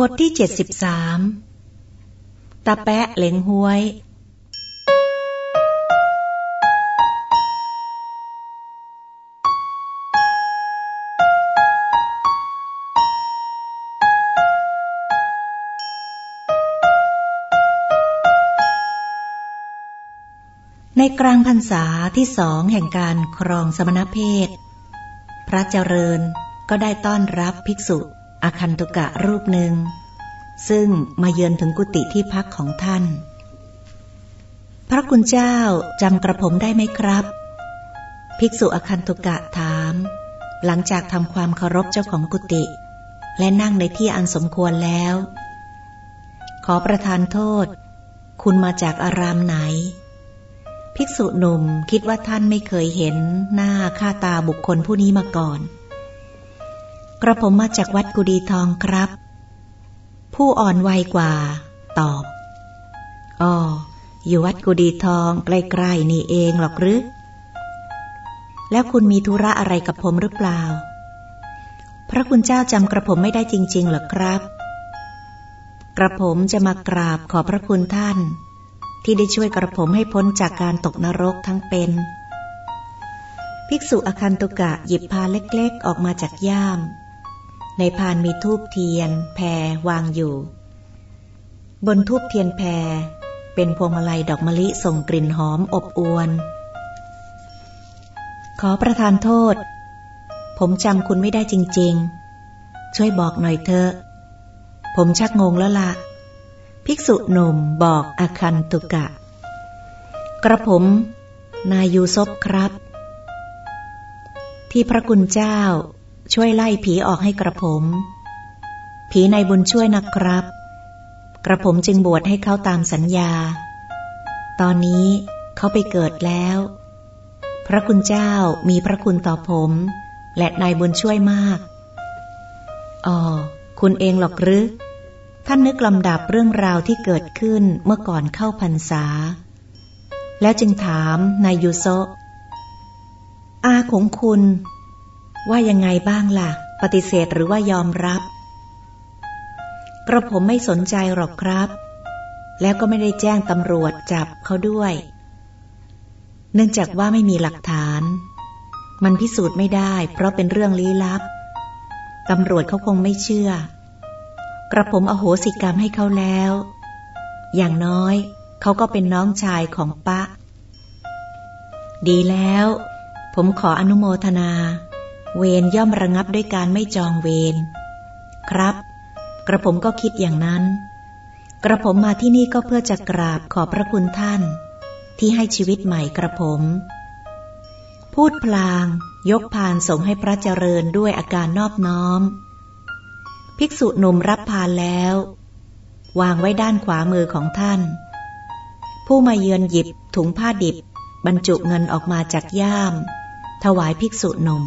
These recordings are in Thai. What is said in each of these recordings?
บทที่เจ็ดสิบสามตาแปะเหลงห้วย ในกลางพรรษาที่สองแห่งการครองสมณเพศ พระเจริญก็ได้ต้อนรับภิกษุ อาคันตุกะรูปหนึ่ง ซึ่งมาเยือนถึงกุฏิที่พักของท่าน พระคุณเจ้าจำกระผมได้ไหมครับ ภิกษุอาคันตุกะถาม หลังจากทำความเคารพเจ้าของกุฏิและนั่งในที่อันสมควรแล้ว ขอประทานโทษ คุณมาจากอารามไหน ภิกษุหนุ่มคิดว่าท่านไม่เคยเห็นหน้าค่าตาบุคคลผู้นี้มาก่อน กระผมมาจากวัดกุดีทองครับ ผู้อ่อนวัยกว่า ตอบอ๋ออยู่วัดกุดีทองใกล้ๆนี่เองหรอกหรือ แล้วคุณมีธุระอะไรกับผมหรือเปล่า พระคุณเจ้าจำกระผมไม่ได้จริงๆหรอครับ กระผมจะมากราบขอพระคุณท่าน ที่ได้ช่วยกระผมให้พ้นจากการตกนรกทั้งเป็นภิกษุอคันตุกะหยิบพาเล็กๆ ออกมาจากย่าม ในพานมีทูบเทียน แพรวางอยู่ บนทูบเทียนแพร เป็นพวงมาลัยดอกมะลิส่งกลิ่นหอมอบอวนขอประทานโทษ ผมจำคุณไม่ได้จริง ๆ ช่วยบอกหน่อยเถอะ ผมชักงงแล้วละ่ะ ภิกษุหนุ่มบอกอาคันตุกะ กระผม นายยูซบครับ ที่พระกุณเจ้า ช่วยไล่ผีออกให้กระผม ผีในบุญช่วยนะครับ กระผมจึงบวชให้เขาตามสัญญา ตอนนี้เขาไปเกิดแล้ว พระคุณเจ้ามีพระคุณต่อผม และนายบุญช่วยมากอ๋อคุณเองหรอกหรือท่านนึกลำดับเรื่องราวที่เกิดขึ้นเมื่อก่อนเข้าพรรษา แล้วจึงถามนายยูโซอาของคุณ ว่ายังไงบ้างล่ะ ปฏิเสธหรือว่ายอมรับ กระผมไม่สนใจหรอกครับ แล้วก็ไม่ได้แจ้งตำรวจจับเขาด้วย เนื่องจากว่าไม่มีหลักฐาน มันพิสูจน์ไม่ได้ เพราะเป็นเรื่องลี้ลับตำรวจเขาคงไม่เชื่อ กระผมอโหสิกรรมให้เขาแล้ว อย่างน้อยเขาก็เป็นน้องชายของปะ ดีแล้ว ผมขออนุโมทนา เวรย่อมระงับด้วยการไม่จองเวร ครับ กระผมก็คิดอย่างนั้น กระผมมาที่นี่ก็เพื่อจะกราบขอบพระคุณท่าน ที่ให้ชีวิตใหม่กระผม พูดพลาง ยกพานส่งให้พระเจริญด้วยอาการนอบน้อม ภิกษุหนุ่มรับพานแล้ว วางไว้ด้านขวามือของท่าน ผู้มาเยือนหยิบถุงผ้าดิบบรรจุเงินออกมาจากย่าม ถวายภิกษุหนุ่ม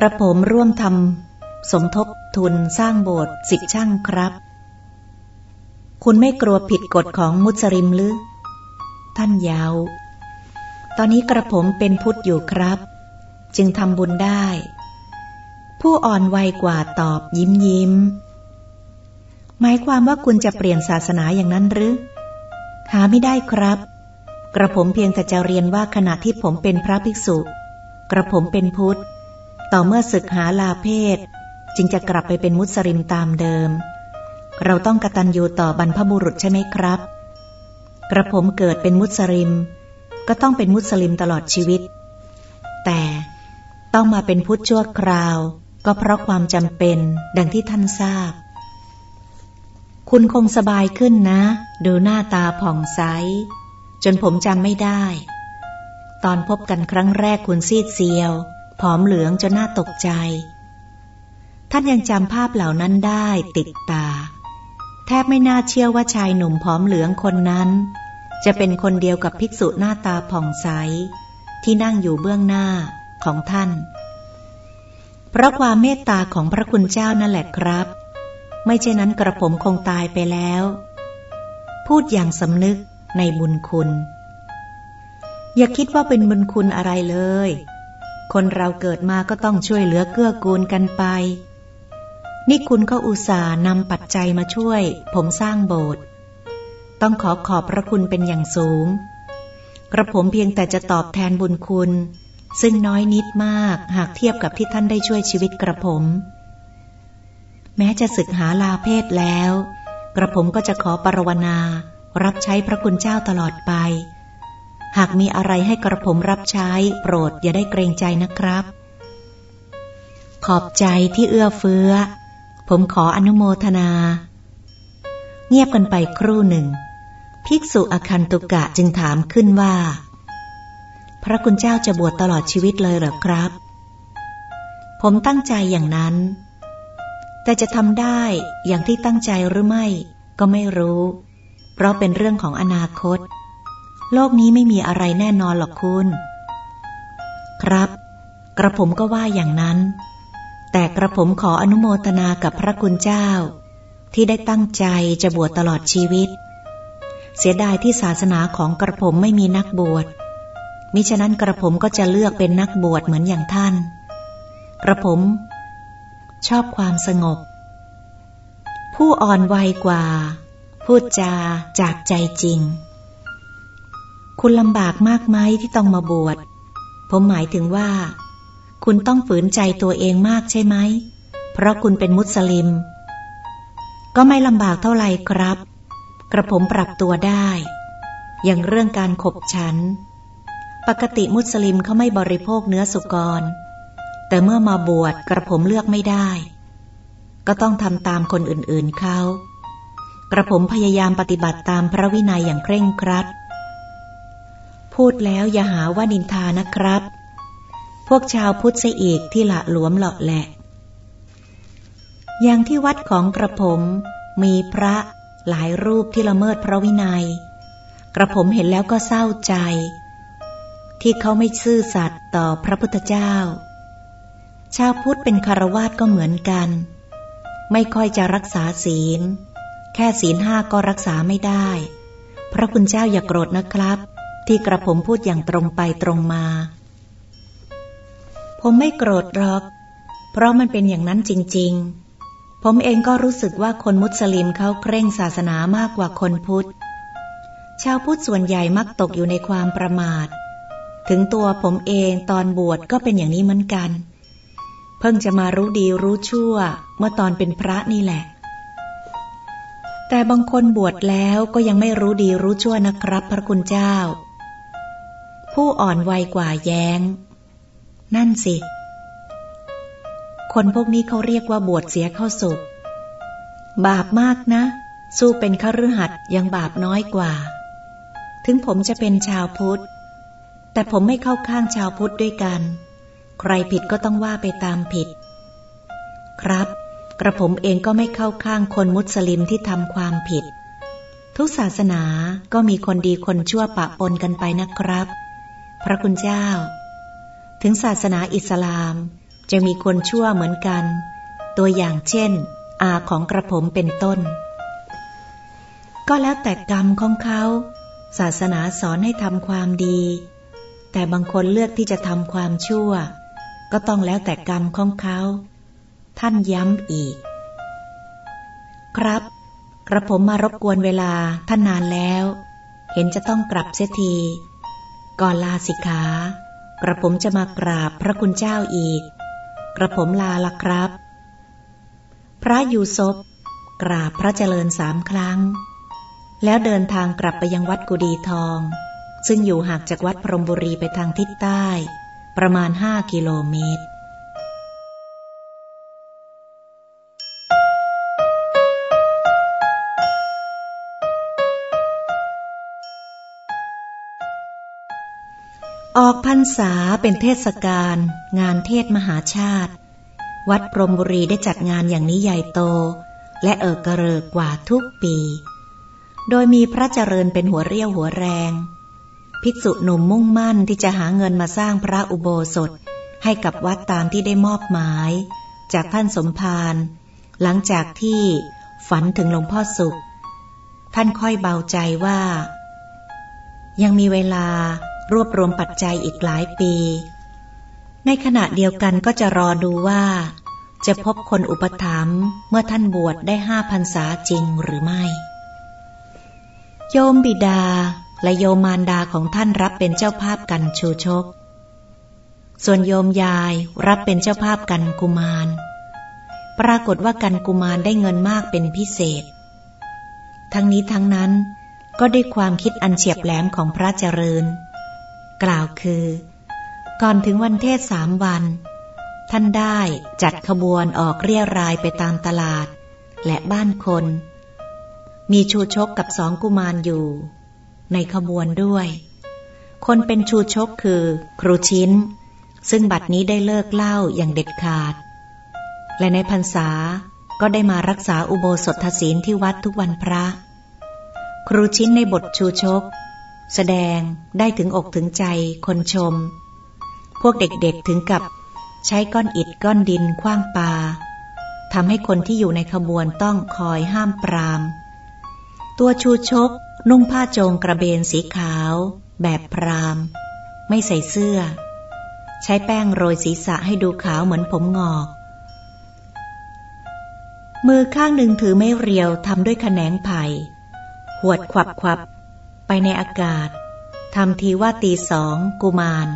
กระผมร่วมทำสมทบทุนสร้างโบสถ์สิบช่างครับ คุณไม่กลัวผิดกฎของมุสลิมหรือ ท่านยาว ตอนนี้กระผมเป็นพุทธอยู่ครับ จึงทำบุญได้ ผู้อ่อนวัยกว่าตอบยิ้มยิ้ม หมายความว่าคุณจะเปลี่ยนศาสนาอย่างนั้นหรือ หาไม่ได้ครับ กระผมเพียงแต่จะเรียนว่าขณะที่ผมเป็นพระภิกษุ กระผมเป็นพุทธ ต่อเมื่อศึกหาลาเพศ จึงจะกลับไปเป็นมุสลิมตามเดิม เราต้องกตัญญูต่อบรรพบุรุษใช่ไหมครับ กระผมเกิดเป็นมุสลิม ก็ต้องเป็นมุสลิมตลอดชีวิต แต่ต้องมาเป็นพุทธชั่วคราว ก็เพราะความจำเป็นดังที่ท่านทราบ คุณคงสบายขึ้นนะ ดูหน้าตาผ่องใส จนผมจำไม่ได้ ตอนพบกันครั้งแรกคุณซีดเซียว ผอมเหลืองจนน่าตกใจ ท่านยังจำภาพเหล่านั้นได้ติดตา แทบไม่น่าเชื่อว่าชายหนุ่มผอมเหลืองคนนั้น จะเป็นคนเดียวกับภิกษุหน้าตาผ่องใส ที่นั่งอยู่เบื้องหน้าของท่าน เพราะความเมตตาของพระคุณเจ้านั่นแหละครับ ไม่เช่นนั้นกระผมคงตายไปแล้ว พูดอย่างสำนึกในบุญคุณ อย่าคิดว่าเป็นบุญคุณอะไรเลย คนเราเกิดมาก็ต้องช่วยเหลือเกื้อกูลกันไป นี่คุณก็อุตส่าห์นำปัจจัยมาช่วย ผมสร้างโบสถ์ต้องขอขอบพระคุณเป็นอย่างสูง กระผมเพียงแต่จะตอบแทนบุญคุณ ซึ่งน้อยนิดมากหากเทียบกับที่ท่านได้ช่วยชีวิตกระผม แม้จะศึกหาลาเพศแล้ว กระผมก็จะขอปรวนา รับใช้พระคุณเจ้าตลอดไป หากมีอะไรให้กระผมรับใช้ โปรดอย่าได้เกรงใจนะครับ ขอบใจที่เอื้อเฟื้อ ผมขออนุโมทนา เงียบกันไปครู่หนึ่ง ภิกษุอคันตุกะจึงถามขึ้นว่า พระคุณเจ้าจะบวชตลอดชีวิตเลยเหรอครับ ผมตั้งใจอย่างนั้น แต่จะทำได้อย่างที่ตั้งใจหรือไม่ก็ไม่รู้ เพราะเป็นเรื่องของอนาคต โลกนี้ไม่มีอะไรแน่นอนหรอกคุณ ครับ กระผมก็ว่าอย่างนั้น แต่กระผมขออนุโมทนากับพระคุณเจ้า ที่ได้ตั้งใจจะบวชตลอดชีวิต เสียดายที่ศาสนาของกระผมไม่มีนักบวช มิฉะนั้นกระผมก็จะเลือกเป็นนักบวชเหมือนอย่างท่าน กระผม ชอบความสงบ ผู้อ่อนวัยกว่า พูดจาจากใจจริง คุณลำบากมากไหมที่ต้องมาบวช ผมหมายถึงว่า คุณต้องฝืนใจตัวเองมากใช่ไหม เพราะคุณเป็นมุสลิม ก็ไม่ลำบากเท่าไหร่ครับ กระผมปรับตัวได้ อย่างเรื่องการขบฉัน ปกติมุสลิมเขาไม่บริโภคเนื้อสุกร แต่เมื่อมาบวชกระผมเลือกไม่ได้ ก็ต้องทำตามคนอื่นๆเขา กระผมพยายามปฏิบัติตามพระวินัยอย่างเคร่งครัด พูดแล้วอย่าหาว่านินทานะครับ พวกชาวพุทธเสอีกที่ละหลวมหลอกแหละ อย่างที่วัดของกระผมมีพระหลายรูปที่ละเมิดพระวินัย กระผมเห็นแล้วก็เศร้าใจ ที่เขาไม่ซื่อสัตย์ต่อพระพุทธเจ้า ชาวพุทธเป็นคารวาสก็เหมือนกัน ไม่ค่อยจะรักษาศีล แค่ศีลห้าก็รักษาไม่ได้ พระคุณเจ้าอย่ากโกรธนะครับ ที่กระผมพูดอย่างตรงไปตรงมา ผมไม่โกรธหรอก เพราะมันเป็นอย่างนั้นจริง ๆ ผมเองก็รู้สึกว่าคนมุสลิมเขาเคร่งศาสนามากกว่าคนพุทธ ชาวพุทธส่วนใหญ่มักตกอยู่ในความประมาท ถึงตัวผมเองตอนบวชก็เป็นอย่างนี้เหมือนกัน เพิ่งจะมารู้ดีรู้ชั่ว เมื่อตอนเป็นพระนี่แหละแต่บางคนบวชแล้วก็ยังไม่รู้ดีรู้ชั่วนะครับ พระคุณเจ้า ผู้อ่อนวัยกว่าแย้ง นั่นสิ คนพวกนี้เขาเรียกว่าบวชเสียเข้าสุขบาปมากนะ สู้เป็นขรือหัดยังบาปน้อยกว่า ถึงผมจะเป็นชาวพุทธ แต่ผมไม่เข้าข้างชาวพุทธด้วยกัน ใครผิดก็ต้องว่าไปตามผิด ครับ กระผมเองก็ไม่เข้าข้างคนมุสลิมที่ทำความผิด ทุกศาสนาก็มีคนดีคนชั่วปะปนกันไปนะครับ พระคุณเจ้า ถึงศาสนาอิสลามจะมีคนชั่วเหมือนกัน ตัวอย่างเช่น อาของกระผมเป็นต้น ก็แล้วแต่กรรมของเขา ศาสนาสอนให้ทำความดี แต่บางคนเลือกที่จะทำความชั่ว ก็ต้องแล้วแต่กรรมของเขา ท่านย้ำอีก ครับ กระผมมารบกวนเวลาท่านนานแล้ว เห็นจะต้องกลับเสียที ก่อนลาสิกขากระผมจะมากราบพระคุณเจ้าอีก กระผมลาละครับ พระยูซบกราบพระเจริญสามครั้ง แล้วเดินทางกลับไปยังวัดกุดีทอง ซึ่งอยู่ห่างจากวัดพรหมบุรีไปทางทิศใต้ ประมาณห้ากิโลเมตร ออกพรรษาเป็นเทศกาลงานเทศมหาชาติ วัดพรหมบุรีได้จัดงานอย่างนี้ใหญ่โต และเอิกกระเริกกว่าทุกปี โดยมีพระเจริญเป็นหัวเรี่ยวหัวแรง ภิกษุหนุ่มมุ่งมั่นที่จะหาเงินมาสร้างพระอุโบสถ ให้กับวัดตามที่ได้มอบหมาย จากท่านสมภารหลังจากที่ฝันถึงหลวงพ่อสุข ท่านค่อยเบาใจว่า ยังมีเวลา รวบรวมปัจจัยอีกหลายปี ในขณะเดียวกันก็จะรอดูว่า จะพบคนอุปถัมภ์เมื่อท่านบวชได้ห้าพรรษาจริงหรือไม่ โยมบิดาและโยมมารดาของท่านรับเป็นเจ้าภาพกันชูชก ส่วนโยมยายรับเป็นเจ้าภาพกันกุมาร ปรากฏว่ากันกุมารได้เงินมากเป็นพิเศษ ทั้งนี้ทั้งนั้นก็ด้วยความคิดอันเฉียบแหลมของพระเจริญ กล่าวคือ ก่อนถึงวันเทศสามวัน ท่านได้จัดขบวนออกเรียรายไปตามตลาด และบ้านคน มีชูชกกับสองกุมารอยู่ ในขบวนด้วย คนเป็นชูชกคือ ครูชิ้น ซึ่งบัดนี้ได้เลิกเล่าอย่างเด็ดขาด และในพรรษาก็ได้มารักษาอุโบสถศีลที่วัดทุกวันพระ ครูชิ้นในบทชูชก แสดงได้ถึงอกถึงใจคนชม พวกเด็กๆถึงกับใช้ก้อนอิฐก้อนดินคว้างปาทำให้คนที่อยู่ในขบวนต้องคอยห้ามปราม ตัวชูชก นุ่งผ้าโจงกระเบนสีขาว แบบพราม ไม่ใส่เสื้อ ใช้แป้งโรยศีรษะให้ดูขาวเหมือนผมงอก มือข้างหนึ่งถือไม่เรียวทำด้วยขแขนงไผ่หวดขวับขวับ ไปในอากาศทำทีว่าตีสองกุมาร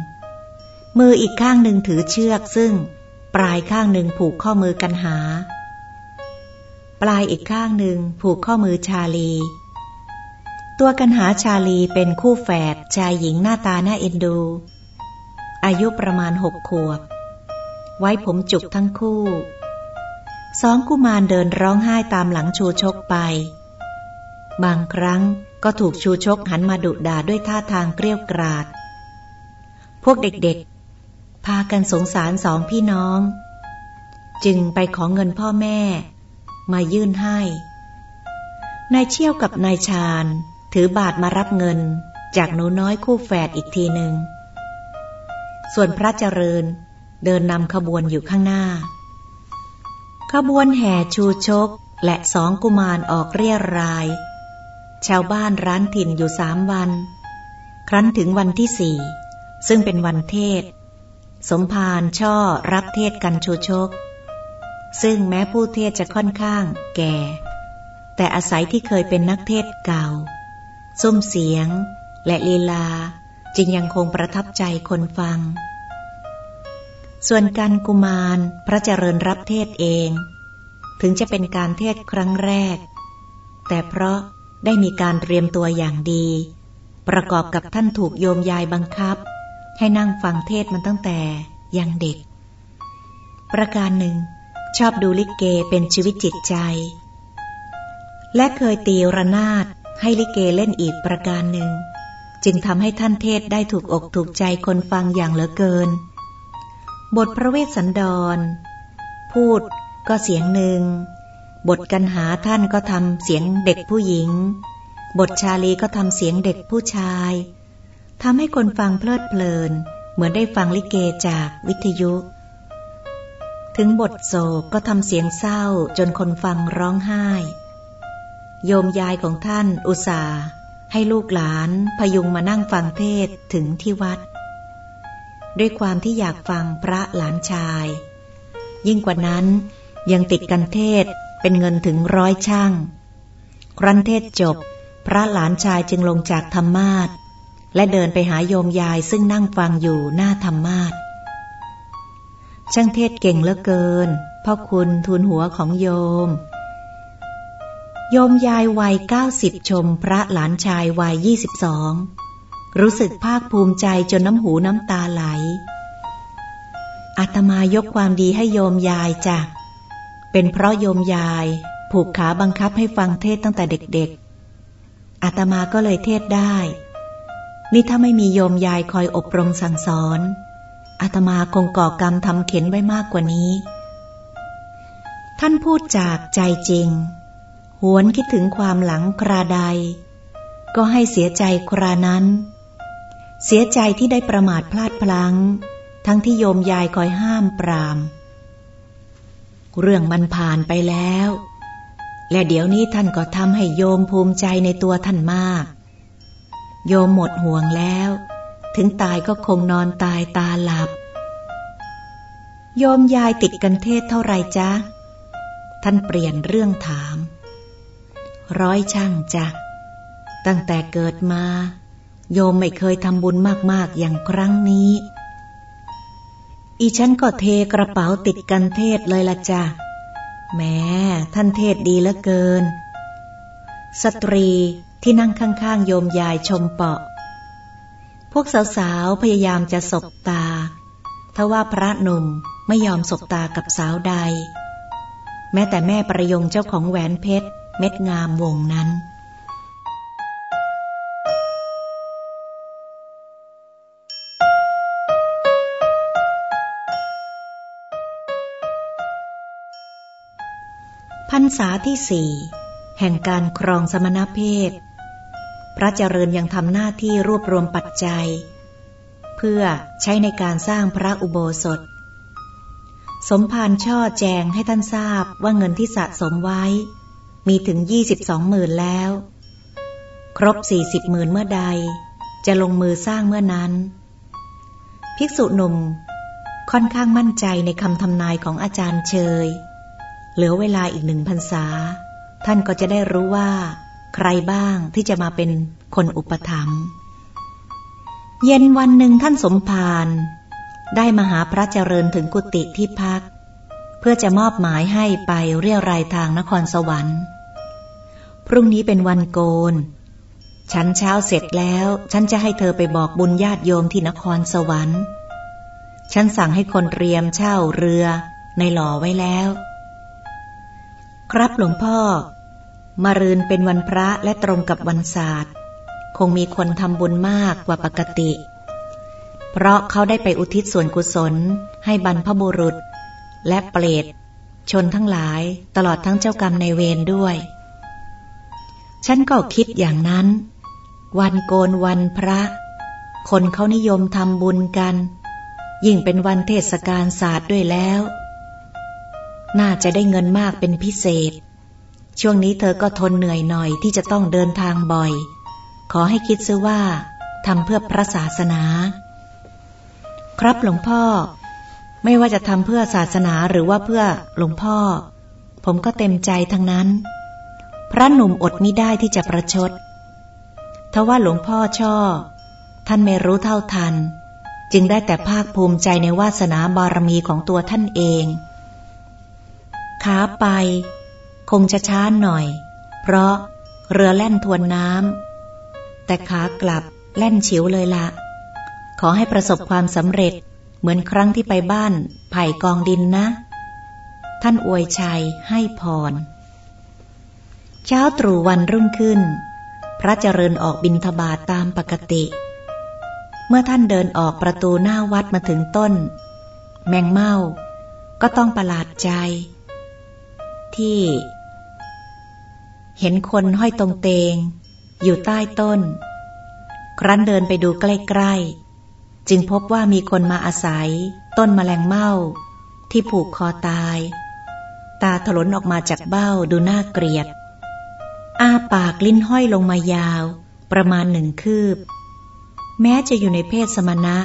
มืออีกข้างหนึ่งถือเชือกซึ่ง ปลายข้างหนึ่งผูกข้อมือกันหา ปลายอีกข้างหนึ่งผูกข้อมือชาลี ตัวกันหาชาลีเป็นคู่แฝดชายหญิงหน้าตาหน้าเอ็นดู อายุประมาณหกขวบ ไว้ผมจุกทั้งคู่ สองกุมารเดินร้องไห้ตามหลังชูชกไป บางครั้ง ก็ถูกชูชกหันมาดุด่าด้วยท่าทางเกลี้ยกราด พวกเด็กๆ พากันสงสารสองพี่น้อง จึงไปขอเงินพ่อแม่ มายื่นให้ นายเชี่ยวกับนายชาญ ถือบาทมารับเงินจากหนูน้อยคู่แฝดอีกทีหนึ่ง ส่วนพระเจริญเดินนำขบวนอยู่ข้างหน้า ขบวนแห่ชูชกและสองกุมารออกเรียราย ชาวบ้านร้านถิ่นอยู่สามวัน ครั้นถึงวันที่สี่ซึ่งเป็นวันเทศ สมภารช่อรับเทศกันโชชก ซึ่งแม้ผู้เทศจะค่อนข้างแก่ แต่อาศัยที่เคยเป็นนักเทศเก่า ซุ้มเสียงและลีลาจึงยังคงประทับใจคนฟัง ส่วนการกุมารพระเจริญรับเทศเอง ถึงจะเป็นการเทศครั้งแรก แต่เพราะ ได้มีการเตรียมตัวอย่างดี ประกอบกับท่านถูกโยมยายบังคับ ให้นั่งฟังเทศมันตั้งแต่ยังเด็ก ประการหนึ่ง ชอบดูลิเกเป็นชีวิตจิตใจ และเคยตีระนาดให้ลิเกเล่นอีกประการหนึ่ง จึงทำให้ท่านเทศได้ถูกอกถูกใจคนฟังอย่างเหลือเกิน บทพระเวสสันดร พูดก็เสียงหนึ่ง บทกันหาท่านก็ทำเสียงเด็กผู้หญิง บทชาลีก็ทำเสียงเด็กผู้ชายทำให้คนฟังเพลิดเพลิน เหมือนได้ฟังลิเกจากวิทยุ ถึงบทโศกก็ทำเสียงเศร้าจนคนฟังร้องไห้ โยมยายของท่านอุตส่าห์ให้ลูกหลานพยุงมานั่งฟังเทศถึงที่วัด ด้วยความที่อยากฟังพระหลานชาย ยิ่งกว่านั้นยังติดกันเทศ เป็นเงินถึงร้อยช่าง ครั้นเทศจบ พระหลานชายจึงลงจากธรรมาทและเดินไปหาโยมยายซึ่งนั่งฟังอยู่หน้าธรรมาทช่างเทศเก่งเหลือเกิน พ่อคุณทูลหัวของโยม โยมยายวัยเก้าสิบชมพระหลานชายวัยยี่สิบสองรู้สึกภาคภูมิใจจนน้ำหูน้ำตาไหลอาตมายกความดีให้โยมยายจ้ะ เป็นเพราะโยมยาย ผูกขาบังคับให้ฟังเทศตั้งแต่เด็กๆ อาตมาก็เลยเทศได้ นี่ถ้าไม่มีโยมยายคอยอบรมสั่งสอน อาตมาคงก่อกรรมทำเข็นไว้มากกว่านี้ ท่านพูดจากใจจริง หวนคิดถึงความหลังคราใด ก็ให้เสียใจครานั้น เสียใจที่ได้ประมาทพลาดพลัง้ง ทั้งที่โยมยายคอยห้ามปราม เรื่องมันผ่านไปแล้ว และเดี๋ยวนี้ท่านก็ทำให้โยมภูมิใจในตัวท่านมาก โยมหมดห่วงแล้ว ถึงตายก็คงนอนตายตาหลับ โยมยายติดกันเทศเท่าไรจ๊ะ ท่านเปลี่ยนเรื่องถาม ร้อยช่างจ้ะ ตั้งแต่เกิดมา โยมไม่เคยทำบุญมากๆอย่างครั้งนี้ อีฉันก็เทกระเป๋าติดกันเทศเลยละจ้ะแม้ท่านเทศดีเหลือเกิน สตรีที่นั่งข้างๆโยมยายชมเปาะ พวกสาวๆพยายามจะสบตา ทว่าพระหนุ่มไม่ยอมสบตากับสาวใด แม้แต่แม่ประยงเจ้าของแหวนเพชรเม็ดงามวงนั้น พรรษาที่สี่แห่งการครองสมณเพศ พระเจริญยังทำหน้าที่รวบรวมปัจจัย เพื่อใช้ในการสร้างพระอุโบสถ สมภารช่อแจงให้ท่านทราบว่าเงินที่สะสมไว้ มีถึงยี่สิบสองหมื่นแล้ว ครบสี่สิบหมื่นเมื่อใด จะลงมือสร้างเมื่อนั้น ภิกษุหนุ่มค่อนข้างมั่นใจในคำทำนายของอาจารย์เชย เหลือเวลาอีกหนึ่งพรรษา ท่านก็จะได้รู้ว่า ใครบ้างที่จะมาเป็นคนอุปถัมภ์เย็นวันหนึ่งท่านสมภารได้มาหาพระเจริญถึงกุฏิที่พัก เพื่อจะมอบหมายให้ไปเรียรายทางนครสวรรค์ พรุ่งนี้เป็นวันโกน ฉันเช้าเสร็จแล้ว ฉันจะให้เธอไปบอกบุญญาติโยมที่นครสวรรค์ ฉันสั่งให้คนเตรียมเช่าเรือในหล่อไว้แล้ว ครับหลวงพ่อ มารืนเป็นวันพระและตรงกับวันศาสตร์ คงมีคนทำบุญมากกว่าปกติ เพราะเขาได้ไปอุทิศส่วนกุศล ให้บรรพบุรุษ และเปรตชนทั้งหลายตลอดทั้งเจ้ากรรมในเวรด้วย ฉันก็คิดอย่างนั้น วันโกนวันพระ คนเขานิยมทำบุญกัน ยิ่งเป็นวันเทศกาลศาสตร์ด้วยแล้ว น่าจะได้เงินมากเป็นพิเศษ ช่วงนี้เธอก็ทนเหนื่อยหน่อยที่จะต้องเดินทางบ่อย ขอให้คิดซะว่าทำเพื่อพระศาสนา ครับหลวงพ่อ ไม่ว่าจะทำเพื่อศาสนาหรือว่าเพื่อหลวงพ่อ ผมก็เต็มใจทั้งนั้น พระหนุ่มอดไมิได้ที่จะประชดทว่าหลวงพ่อชอบ ท่านไม่รู้เท่าทัน จึงได้แต่ภาคภูมิใจในวาสนาบารมีของตัวท่านเอง ขาไป คงจะช้าหน่อย เพราะเรือแล่นทวนน้ำแต่ขากลับแล่นเฉิวเลยละ ขอให้ประสบความสำเร็จเหมือนครั้งที่ไปบ้านไผ่กองดินนะ ท่านอวยชัยให้พร เช้าตรู่วันรุ่งขึ้น พระเจริญออกบินทบาทตามปกติ เมื่อท่านเดินออกประตูหน้าวัดมาถึงต้น แมงเม่าก็ต้องประหลาดใจ ที่ เห็นคนห้อยตรงเตง อยู่ใต้ต้น ครั้นเดินไปดูใกล้ๆ จึงพบว่ามีคนมาอาศัย ต้นมแมลงเม่า ที่ผูกคอตาย ตาถลนออกมาจากเบ้าดูน่าเกลียด อ้าปากลิ้นห้อยลงมายาว ประมาณหนึ่งคืบ แม้จะอยู่ในเพศสมณะ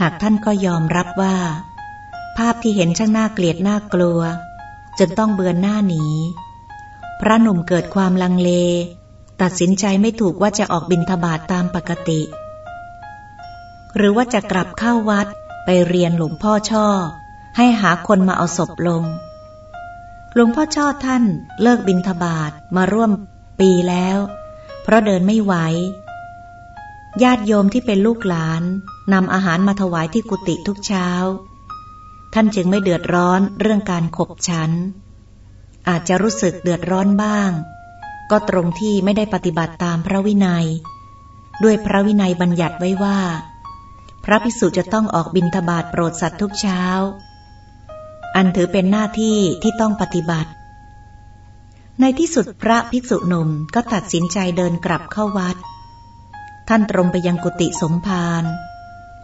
หากท่านก็ยอมรับว่า ภาพที่เห็นช่างน่าเกลียดน่ากลัว จนต้องเบือนหน้าหนี พระหนุ่มเกิดความลังเล ตัดสินใจไม่ถูกว่าจะออกบินทบาทตามปกติ หรือว่าจะกลับเข้าวัดไปเรียนหลวงพ่อช่อ ให้หาคนมาเอาศพลง หลวงพ่อช่อท่านเลิกบินทบาทมาร่วมปีแล้ว เพราะเดินไม่ไหวญาติโยมที่เป็นลูกหลานนำอาหารมาถวายที่กุฏิทุกเช้า ท่านจึงไม่เดือดร้อนเรื่องการขบฉัน อาจจะรู้สึกเดือดร้อนบ้าง ก็ตรงที่ไม่ได้ปฏิบัติตามพระวินัย ด้วยพระวินัยบัญญัติไว้ว่า พระภิกษุจะต้องออกบิณฑบาตโปรดสัตว์ทุกเช้า อันถือเป็นหน้าที่ที่ต้องปฏิบัติ ในที่สุดพระภิกษุหนุ่มก็ตัดสินใจเดินกลับเข้าวัด ท่านตรงไปยังกุฏิสมภาร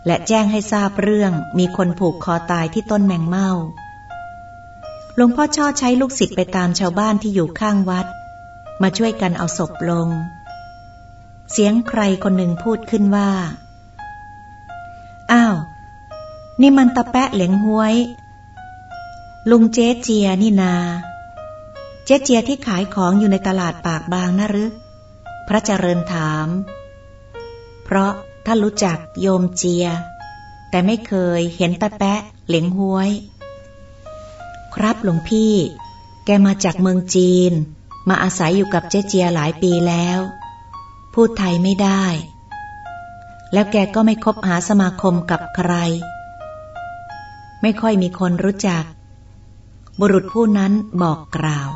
และแจ้งให้ทราบเรื่องมีคนผูกคอตายที่ต้นแมงเม่าหลวงพ่อช่อใช้ลูกศิษย์ไปตามชาวบ้านที่อยู่ข้างวัด มาช่วยกันเอาศพลง เสียงใครคนหนึ่งพูดขึ้นว่า อ้าว นี่มันตะแปะเหลงห้วย ลุงเจ๊เจียนี่นา เจ๊เจียที่ขายของอยู่ในตลาดปากบางนะหรือ พระเจริญถาม เพราะ ท่านรู้จักโยมเจีย แต่ไม่เคยเห็นตาแปะเหลงห้วย ครับหลวงพี่ แกมาจากเมืองจีน มาอาศัยอยู่กับเจ๊เจียหลายปีแล้ว พูดไทยไม่ได้ แล้วแกก็ไม่คบหาสมาคมกับใคร ไม่ค่อยมีคนรู้จัก บุรุษผู้นั้นบอกกล่าว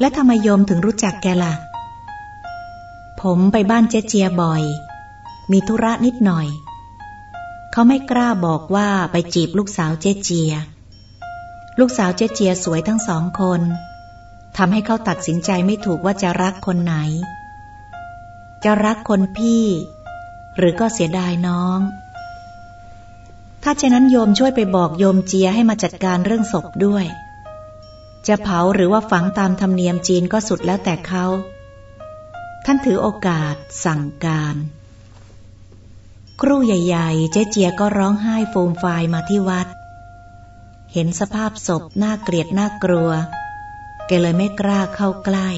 และทำไมโยมถึงรู้จักแกละ่ะผมไปบ้านเจ๊เจียบ่อย มีธุระนิดหน่อย เขาไม่กล้าบอกว่าไปจีบลูกสาวเจเจีย ลูกสาวเจเจียสวยทั้งสองคนทำให้เขาตัดสินใจไม่ถูกว่าจะรักคนไหน จะรักคนพี่ หรือก็เสียดายน้อง ถ้าเช่นนั้นโยมช่วยไปบอกโยมเจียให้มาจัดการเรื่องศพด้วย จะเผาหรือว่าฝังตามธรรมเนียมจีนก็สุดแล้วแต่เขา ท่านถือโอกาสสั่งการ ครู่ใหญ่ๆ เจ๊เจียก็ร้องไห้โฟมฟายมาที่วัด เห็นสภาพศพน่าเกลียดน่ากลัว แกเลยไม่กล้าเข้าใกล้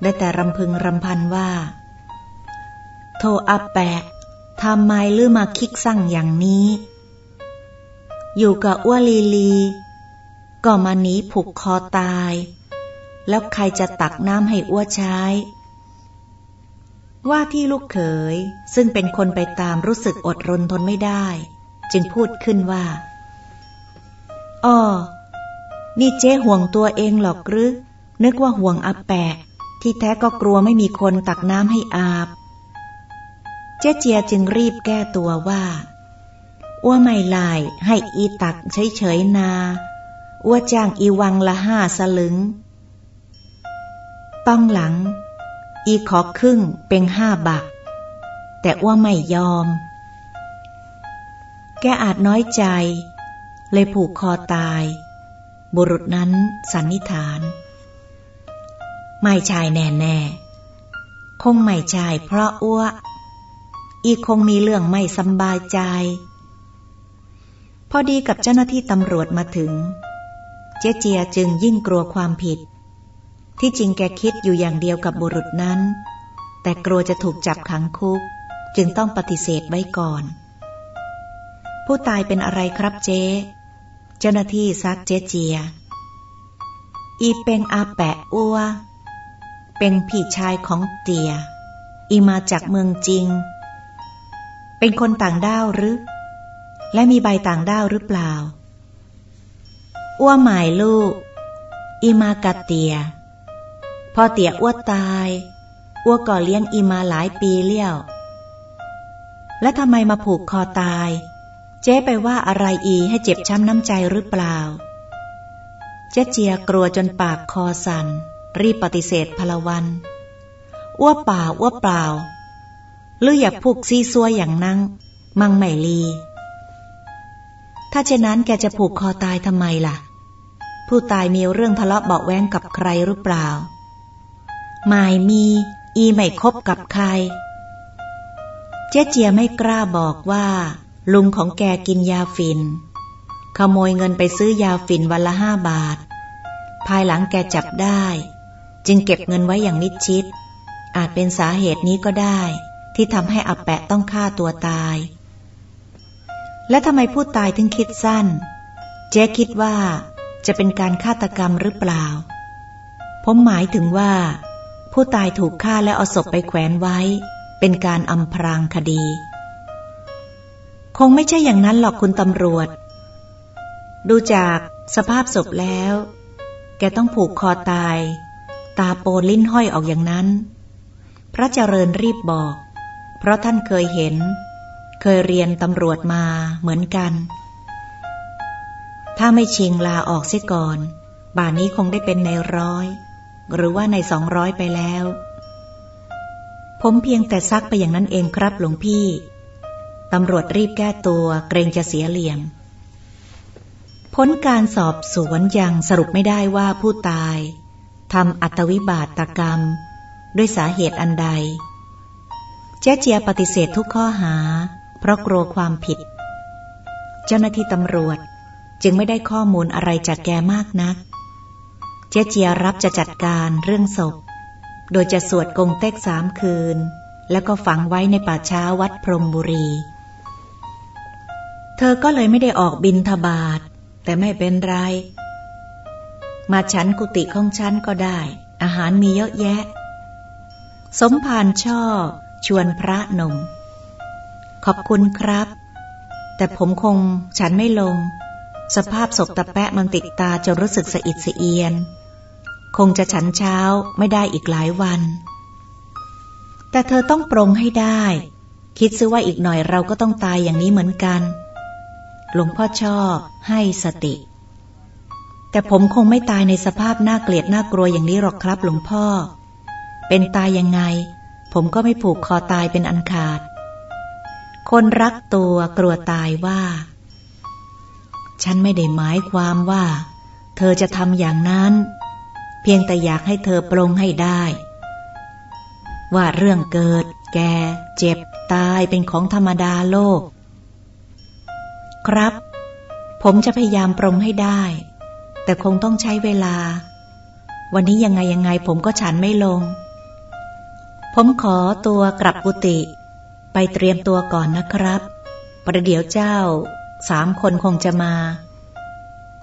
ได้แต่รำพึงรำพันว่า โทอาแปะทำไมลือมาคิกสั่งอย่างนี้ อยู่กับอ้วลีลี ก็มาหนีผูกคอตาย แล้วใครจะตักน้ำให้อ้วใช้ ว่าที่ลูกเขยซึ่งเป็นคนไปตามรู้สึกอดรนทนไม่ได้ จึงพูดขึ้นว่าอ้อนี่เจ๊ห่วงตัวเองหรอกหรือ นึกว่าห่วงอาแปะ ที่แท้ก็กลัวไม่มีคนตักน้ำให้อาบ เจ๊เจียจึงรีบแก้ตัวว่าอ้วไม่ลายให้อีตักเฉยๆนาอ้วจ้างอีวังละห้าสลึง ต้องหลัง อีขอครึ่งเป็นห้าบัก แต่อ้วไม่ยอม แกอาจน้อยใจ เลยผูกคอตาย บุรุษนั้นสันนิษฐาน ไม่ชายแน่แน่คงไม่ชายเพราะอ้วอีคงมีเรื่องไม่สบายใจ พอดีกับเจ้าหน้าที่ตำรวจมาถึง เจเจียจึงยิ่งกลัวความผิด ที่จริงแกคิดอยู่อย่างเดียวกับบุรุษนั้น แต่กลัวจะถูกจับขังคุก จึงต้องปฏิเสธไว้ก่อน ผู้ตายเป็นอะไรครับเจ๊ เจ้าหน้าที่ซักเจเจีย อีเป็งอาแปะอัว เป็นพี่ชายของเตีย อีมาจากเมืองจริง เป็นคนต่างด้าวหรือ และมีใบต่างด้าวหรือเปล่าอ้วหมายลูก อีมากะเตีย อเตียอ้วตาย อ้วก่อเลี้ยงอีมาหลายปีเลี้ยว และทำไมมาผูกคอตาย เจ๊ไปว่าอะไรอีให้เจ็บช้ำน้ำใจหรือเปล่า เจ๊เจียกลัวจนปากคอสัน่น รีบปฏิเสธพลวัน อ้วเปล่าอ้วเปล่า หรืออยากผูกซีซัวอย่างนั่ง มังไม่ลี ถ้าเช่นนั้นแกจะผูกคอตายทำไมล่ะผู้ตายมีเรื่องทะเลาะเบาแว้งกับใครหรือเปล่า ไม่มี อีไม่คบกับใคร เจ๊เจียไม่กล้าบอกว่า ลุงของแกกินยาฟิน ขโมยเงินไปซื้อยาฟินวันละห้าบาท ภายหลังแกจับได้ จึงเก็บเงินไว้อย่างมิดชิด อาจเป็นสาเหตุนี้ก็ได้ ที่ทำให้อับแปะต้องฆ่าตัวตาย และทำไมผู้ตายถึงคิดสั้น เจ๊คิดว่าจะเป็นการฆาตกรรมหรือเปล่า ผมหมายถึงว่า ผู้ตายถูกฆ่าแล้วเอาศพไปแขวนไว้ เป็นการอำพรางคดี คงไม่ใช่อย่างนั้นหรอกคุณตำรวจ ดูจากสภาพศพแล้ว แกต้องผูกคอตาย ตาโปนลิ้นห้อยออกอย่างนั้น พระเจริญรีบบอก เพราะท่านเคยเห็น เคยเรียนตำรวจมาเหมือนกัน ถ้าไม่ชิงลาออกเสียก่อน บ่านนี้คงได้เป็นในร้อย หรือว่าในสองร้อยไปแล้ว ผมเพียงแต่ซักไปอย่างนั้นเองครับหลวงพี่ ตำรวจรีบแก้ตัวเกรงจะเสียเหลี่ยม ผลการสอบสวนยังสรุปไม่ได้ว่าผู้ตายทำอัตวิบาตกรรม ด้วยสาเหตุอันใด เจ๊เจียปฏิเสธทุกข้อหา เพราะกลัวความผิด เจ้าหน้าที่ตำรวจจึงไม่ได้ข้อมูลอะไรจากแกมากนัก เจ๊เจียรับจะจัดการเรื่องศพ โดยจะสวดกงเต็กสามคืน แล้วก็ฝังไว้ในป่าช้าวัดพรมบุรี เธอก็เลยไม่ได้ออกบินทบาทแต่ไม่เป็นไร มาฉันกุฏิของฉันก็ได้ อาหารมีเยอะแยะ สมภารช่อ ชวนพระหนุ่มขอบคุณครับ แต่ผมคงฉันไม่ลง สภาพศพตะแปะมันติดตาจนรู้สึกสะอิดสะเอียน คงจะฉันเช้าไม่ได้อีกหลายวัน แต่เธอต้องปรงให้ได้ คิดซะว่าอีกหน่อยเราก็ต้องตายอย่างนี้เหมือนกัน หลวงพ่อชอบให้สติ แต่ผมคงไม่ตายในสภาพน่าเกลียดน่ากลัวอย่างนี้หรอกครับหลวงพ่อ เป็นตายยังไง ผมก็ไม่ผูกคอตายเป็นอันขาด คนรักตัวกลัวตายว่า ฉันไม่ได้หมายความว่า เธอจะทำอย่างนั้น พียงแต่อยากให้เธอปรงให้ได้ ว่าเรื่องเกิด แก่ เจ็บ ตายเป็นของธรรมดาโลก ครับ ผมจะพยายามปรงให้ได้ แต่คงต้องใช้เวลา วันนี้ยังไงยังไงผมก็ฉันไม่ลง ผมขอตัวกลับกุฏิไปเตรียมตัวก่อนนะครับ ประเดี๋ยวเจ้าสามคนคงจะมา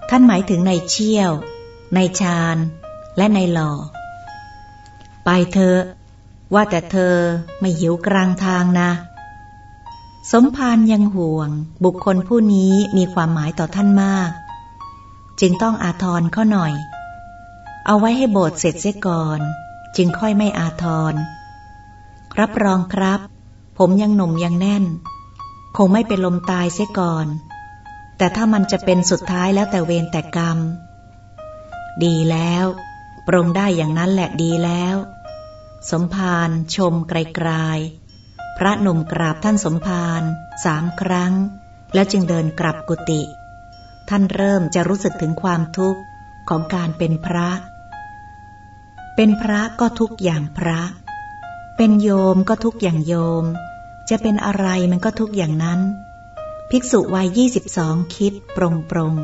ท่านหมายถึงในเชี่ยวในชาญ และในหล่อ ไปเถอะว่าแต่เธอไม่หิวกลางทางนะ สมภารยังห่วง บุคคลผู้นี้มีความหมายต่อท่านมาก จึงต้องอาทรเข้าหน่อย เอาไว้ให้โบสถ์เสร็จเสียก่อน จึงค่อยไม่อาทร รับรองครับ ผมยังหนุ่มยังแน่น คงไม่เป็นลมตายเสียก่อนแต่ถ้ามันจะเป็นสุดท้ายแล้วแต่เวรแต่กรรม ดีแล้ว ปรงได้อย่างนั้นแหละดีแล้ว สมภารชมไกลๆพระหนุ่มกราบท่านสมภารสามครั้ง แล้วจึงเดินกลับกุฏิท่านเริ่มจะรู้สึกถึงความทุกข์ของการเป็นพระ เป็นพระก็ทุกอย่างพระ เป็นโยมก็ทุกอย่างโยม จะเป็นอะไรมันก็ทุกอย่างนั้น ภิกษุวัยยี่สิบสองคิดปรงปรง